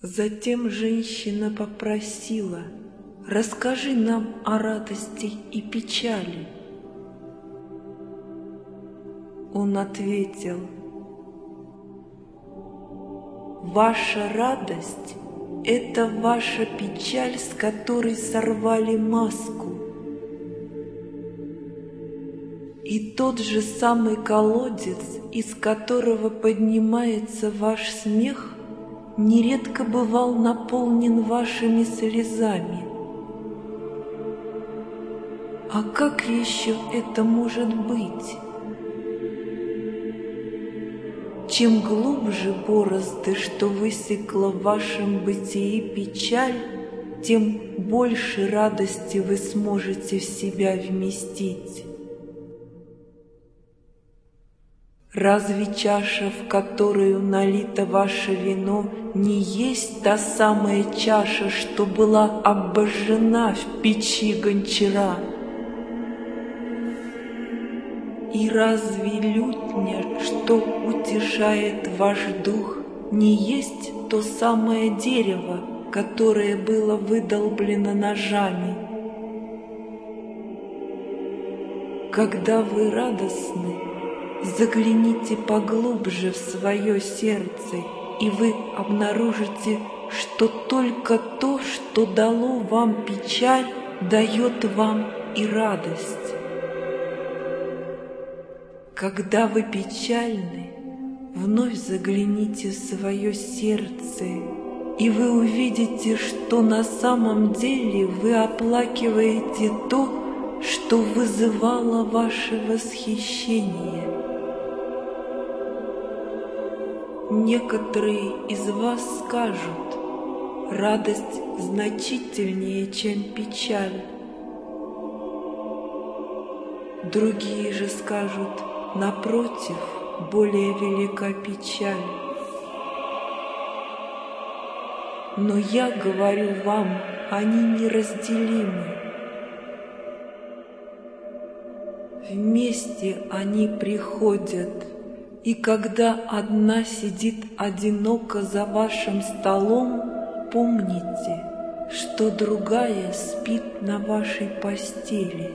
Затем женщина попросила, «Расскажи нам о радости и печали». Он ответил, «Ваша радость — это ваша печаль, с которой сорвали маску. И тот же самый колодец, из которого поднимается ваш смех, нередко бывал наполнен вашими слезами. А как еще это может быть? Чем глубже борозды, что высекла в вашем бытии печаль, тем больше радости вы сможете в себя вместить. Разве чаша, в которую налито ваше вино, не есть та самая чаша, что была обожжена в печи гончара? И разве лютня, что утешает ваш дух, не есть то самое дерево, которое было выдолблено ножами? Когда вы радостны, загляните поглубже в свое сердце, и вы обнаружите, что только то, что дало вам печаль, дает вам и радость. Когда вы печальны, вновь загляните в свое сердце, и вы увидите, что на самом деле вы оплакиваете то, что вызывало ваше восхищение. Некоторые из вас скажут, радость значительнее, чем печаль. Другие же скажут, Напротив, более велика печаль. Но я говорю вам, они неразделимы. Вместе они приходят, и когда одна сидит одиноко за вашим столом, помните, что другая спит на вашей постели.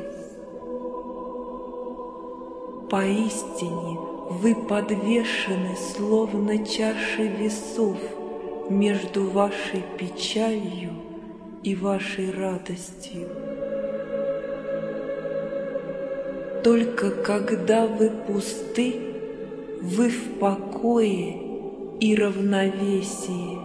Поистине вы подвешены, словно чаши весов, между вашей печалью и вашей радостью. Только когда вы пусты, вы в покое и равновесии.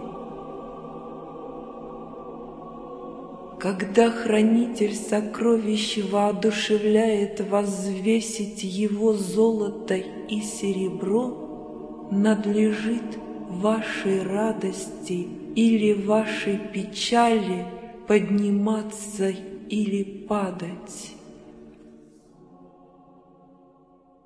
Когда хранитель сокровищ воодушевляет возвесить его золото и серебро, надлежит вашей радости или вашей печали подниматься или падать.